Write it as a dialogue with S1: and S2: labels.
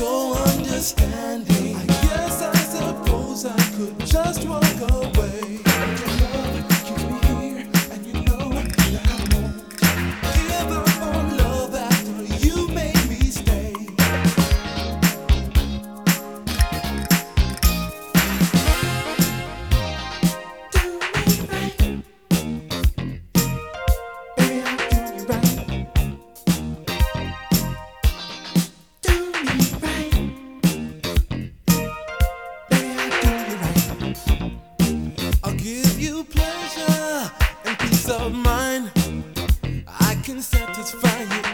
S1: so understanding. pleasure and peace of mind. I can satisfy you.